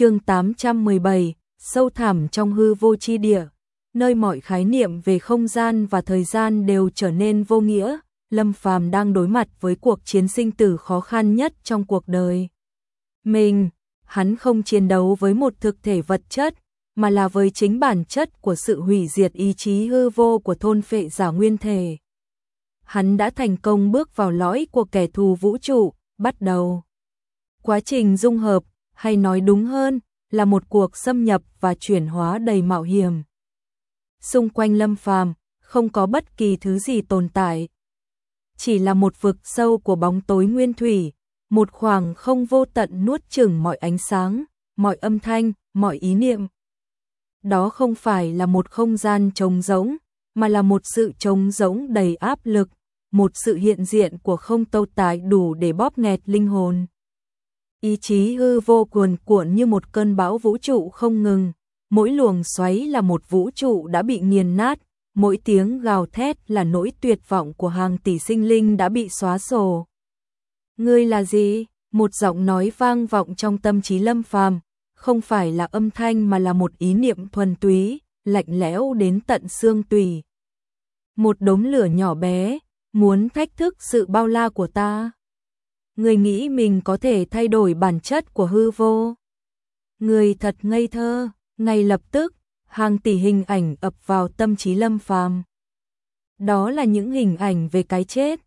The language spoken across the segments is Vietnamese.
chương 817, sâu thẳm trong hư vô chi địa, nơi mọi khái niệm về không gian và thời gian đều trở nên vô nghĩa, Lâm Phàm đang đối mặt với cuộc chiến sinh tử khó khăn nhất trong cuộc đời. Mình, hắn không chiến đấu với một thực thể vật chất, mà là với chính bản chất của sự hủy diệt ý chí hư vô của thôn phệ giả nguyên thể. Hắn đã thành công bước vào lõi của kẻ thù vũ trụ, bắt đầu. Quá trình dung hợp, hay nói đúng hơn, là một cuộc xâm nhập và chuyển hóa đầy mạo hiểm. Xung quanh Lâm Phàm không có bất kỳ thứ gì tồn tại. Chỉ là một vực sâu của bóng tối nguyên thủy, một khoảng không vô tận nuốt chửng mọi ánh sáng, mọi âm thanh, mọi ý niệm. Đó không phải là một không gian trống rỗng, mà là một sự trống rỗng đầy áp lực, một sự hiện diện của không tâu tại đủ để bóp nghẹt linh hồn. Ý chí hư vô cuồn cuộn như một cơn bão vũ trụ không ngừng, mỗi luồng xoáy là một vũ trụ đã bị nghiền nát, mỗi tiếng gào thét là nỗi tuyệt vọng của hàng tỷ sinh linh đã bị xóa sổ. Ngươi là gì? Một giọng nói vang vọng trong tâm trí Lâm Phàm, không phải là âm thanh mà là một ý niệm thuần túy, lạnh lẽo đến tận xương tùy. Một đống lửa nhỏ bé, muốn thách thức sự bao la của ta. Người nghĩ mình có thể thay đổi bản chất của hư vô. Người thật ngây thơ, ngay lập tức, hàng tỷ hình ảnh ập vào tâm trí Lâm Phàm. Đó là những hình ảnh về cái chết,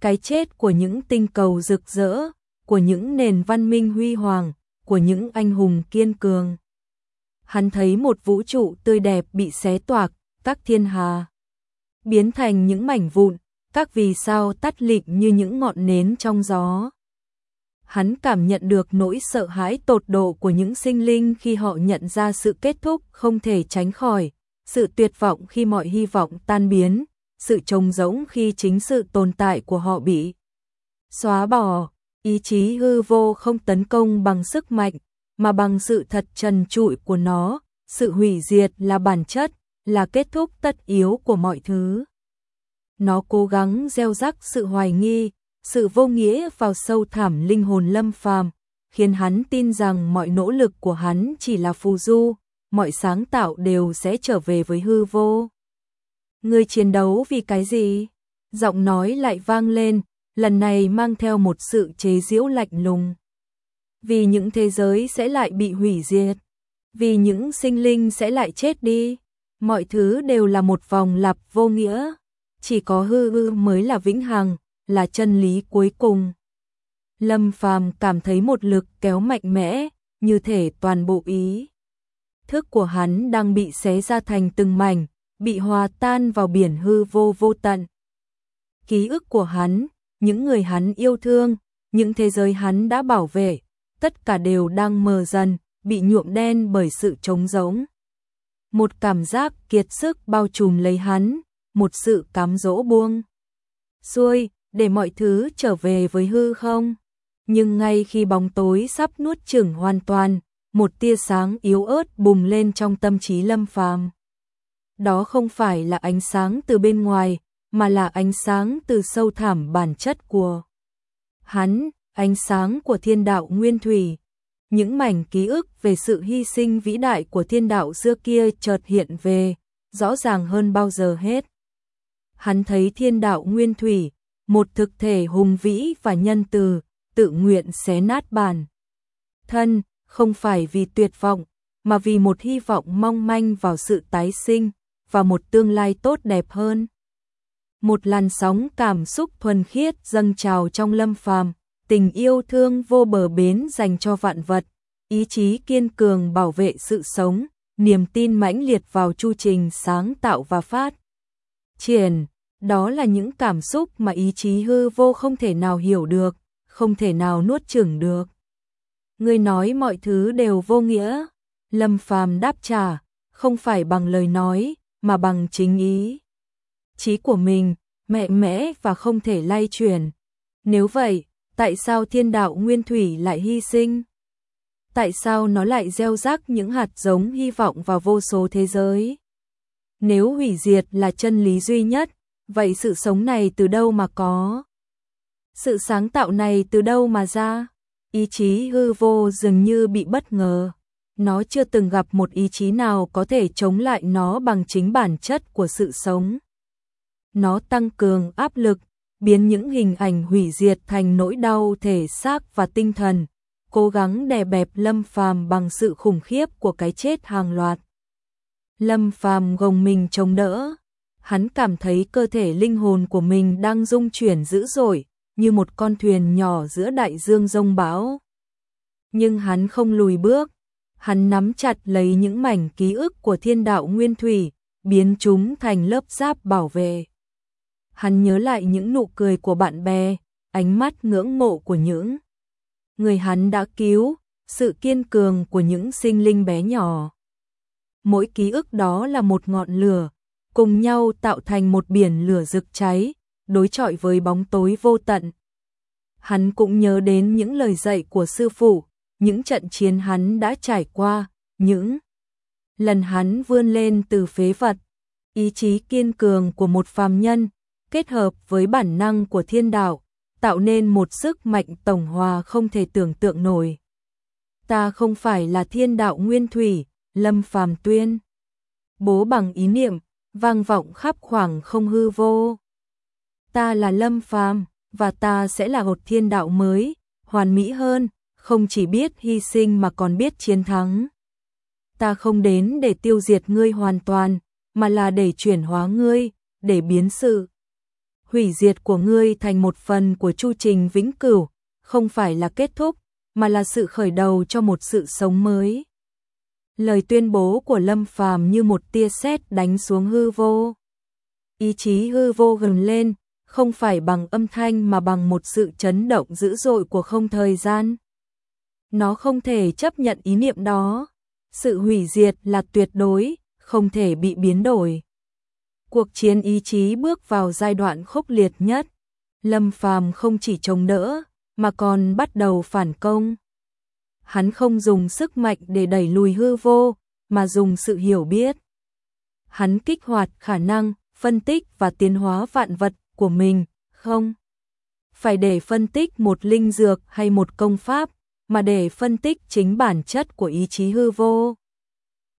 cái chết của những tinh cầu rực rỡ, của những nền văn minh huy hoàng, của những anh hùng kiên cường. Hắn thấy một vũ trụ tươi đẹp bị xé toạc, các thiên hà biến thành những mảnh vụn, các vì sao tắt lịm như những ngọn nến trong gió. Hắn cảm nhận được nỗi sợ hãi tột độ của những sinh linh khi họ nhận ra sự kết thúc không thể tránh khỏi, sự tuyệt vọng khi mọi hy vọng tan biến, sự trống rỗng khi chính sự tồn tại của họ bị xóa bỏ. Ý chí hư vô không tấn công bằng sức mạnh, mà bằng sự thật trần trụi của nó, sự hủy diệt là bản chất, là kết thúc tất yếu của mọi thứ. Nó cố gắng gieo rắc sự hoài nghi, sự vô nghĩa vào sâu thẳm linh hồn lâm phàm, khiến hắn tin rằng mọi nỗ lực của hắn chỉ là phù du, mọi sáng tạo đều sẽ trở về với hư vô. Người chiến đấu vì cái gì? Giọng nói lại vang lên, lần này mang theo một sự chế giễu lạnh lùng. Vì những thế giới sẽ lại bị hủy diệt, vì những sinh linh sẽ lại chết đi, mọi thứ đều là một vòng lặp vô nghĩa, chỉ có hư hư mới là vĩnh hằng, là chân lý cuối cùng. Lâm Phàm cảm thấy một lực kéo mạnh mẽ, như thể toàn bộ ý. Thức của hắn đang bị xé ra thành từng mảnh, bị hòa tan vào biển hư vô vô tận. Ký ức của hắn, những người hắn yêu thương, những thế giới hắn đã bảo vệ, tất cả đều đang mờ dần, bị nhuộm đen bởi sự trống rỗng. Một cảm giác kiệt sức bao trùm lấy hắn, một sự cám dỗ buông. Xuôi, để mọi thứ trở về với hư không. Nhưng ngay khi bóng tối sắp nuốt chửng hoàn toàn, một tia sáng yếu ớt bùng lên trong tâm trí Lâm Phàm. Đó không phải là ánh sáng từ bên ngoài, mà là ánh sáng từ sâu thẳm bản chất của hắn, ánh sáng của thiên đạo nguyên thủy. Những mảnh ký ức về sự hy sinh vĩ đại của thiên đạo xưa kia chợt hiện về, rõ ràng hơn bao giờ hết. Hắn thấy thiên đạo nguyên thủy, một thực thể hùng vĩ và nhân từ, tự nguyện xé nát bàn Thân, không phải vì tuyệt vọng, mà vì một hy vọng mong manh vào sự tái sinh, và một tương lai tốt đẹp hơn một làn sóng cảm xúc thuần khiết dâng trào trong lâm phàm, tình yêu thương vô bờ bến dành cho vạn vật, ý chí kiên cường bảo vệ sự sống, niềm tin mãnh liệt vào chu trình sáng tạo và phát triển. Đó là những cảm xúc mà ý chí hư vô không thể nào hiểu được, không thể nào nuốt chửng được. Người nói mọi thứ đều vô nghĩa. Lâm Phàm đáp trả, không phải bằng lời nói, mà bằng chính ý Chí của mình, mẹ mẽ và không thể lay chuyển. Nếu vậy, tại sao thiên đạo nguyên thủy lại hy sinh? Tại sao nó lại gieo rắc những hạt giống hy vọng vào vô số thế giới? Nếu hủy diệt là chân lý duy nhất, vậy sự sống này từ đâu mà có? Sự sáng tạo này từ đâu mà ra? Ý chí hư vô dường như bị bất ngờ. nó chưa từng gặp một ý chí nào có thể chống lại nó bằng chính bản chất của sự sống. Nó tăng cường áp lực, biến những hình ảnh hủy diệt thành nỗi đau thể xác và tinh thần, cố gắng đè bẹp Lâm Phàm bằng sự khủng khiếp của cái chết hàng loạt. Lâm Phàm gồng mình chống đỡ, hắn cảm thấy cơ thể linh hồn của mình đang rung chuyển dữ dội, như một con thuyền nhỏ giữa đại dương rông bão. Nhưng hắn không lùi bước, hắn nắm chặt lấy những mảnh ký ức của thiên đạo nguyên thủy, biến chúng thành lớp giáp bảo vệ. Hắn nhớ lại những nụ cười của bạn bè, ánh mắt ngưỡng mộ của những người hắn đã cứu, sự kiên cường của những sinh linh bé nhỏ. Mỗi ký ức đó là một ngọn lửa, cùng nhau tạo thành một biển lửa rực cháy, đối chọi với bóng tối vô tận. Hắn cũng nhớ đến những lời dạy của sư phụ, những trận chiến hắn đã trải qua, những lần hắn vươn lên từ phế vật, ý chí kiên cường của một phàm nhân, kết hợp với bản năng của thiên đạo, tạo nên một sức mạnh tổng hòa không thể tưởng tượng nổi. Ta không phải là thiên đạo nguyên thủy, lâm phàm tuyên. Bố bằng ý niệm, vang vọng khắp khoảng không hư vô. Ta là lâm phàm, và ta sẽ là một thiên đạo mới, hoàn mỹ hơn, không chỉ biết hy sinh mà còn biết chiến thắng. Ta không đến để tiêu diệt ngươi hoàn toàn, mà là để chuyển hóa ngươi, để biến sự hủy diệt của ngươi thành một phần của chu trình vĩnh cửu, không phải là kết thúc, mà là sự khởi đầu cho một sự sống mới. Lời tuyên bố của Lâm Phàm như một tia sét đánh xuống hư vô. Ý chí hư vô gần lên, không phải bằng âm thanh mà bằng một sự chấn động dữ dội của không thời gian. Nó không thể chấp nhận ý niệm đó. Sự hủy diệt là tuyệt đối, không thể bị biến đổi. Cuộc chiến ý chí bước vào giai đoạn khốc liệt nhất. Lâm Phàm không chỉ chống đỡ, mà còn bắt đầu phản công. Hắn không dùng sức mạnh để đẩy lùi hư vô, mà dùng sự hiểu biết. Hắn kích hoạt khả năng, phân tích và tiến hóa vạn vật của mình, không phải để phân tích một linh dược hay một công pháp, mà để phân tích chính bản chất của ý chí hư vô.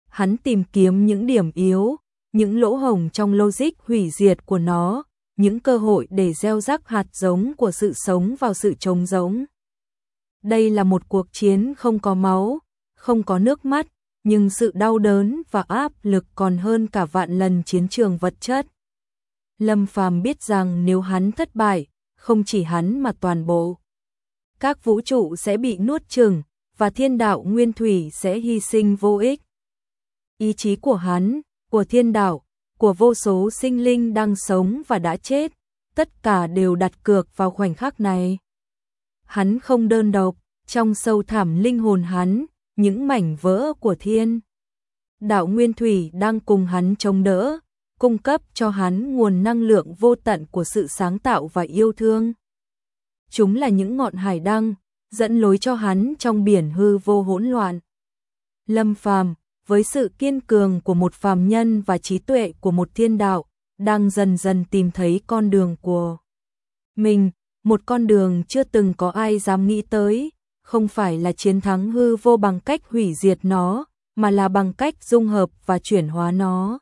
Hắn tìm kiếm những điểm yếu, những lỗ hồng trong logic hủy diệt của nó, những cơ hội để gieo rắc hạt giống của sự sống vào sự trống giống. Đây là một cuộc chiến không có máu, không có nước mắt, nhưng sự đau đớn và áp lực còn hơn cả vạn lần chiến trường vật chất. Lâm Phàm biết rằng nếu hắn thất bại, không chỉ hắn mà toàn bộ các vũ trụ sẽ bị nuốt chửng và thiên đạo nguyên thủy sẽ hy sinh vô ích. Ý chí của hắn, của thiên đạo, của vô số sinh linh đang sống và đã chết, tất cả đều đặt cược vào khoảnh khắc này. Hắn không đơn độc, trong sâu thẳm linh hồn hắn, những mảnh vỡ của thiên. Đạo Nguyên Thủy đang cùng hắn chống đỡ, cung cấp cho hắn nguồn năng lượng vô tận của sự sáng tạo và yêu thương. Chúng là những ngọn hải đăng, dẫn lối cho hắn trong biển hư vô hỗn loạn. Lâm Phàm, với sự kiên cường của một phàm nhân và trí tuệ của một thiên đạo, đang dần dần tìm thấy con đường của mình, một con đường chưa từng có ai dám nghĩ tới, không phải là chiến thắng hư vô bằng cách hủy diệt nó, mà là bằng cách dung hợp và chuyển hóa nó.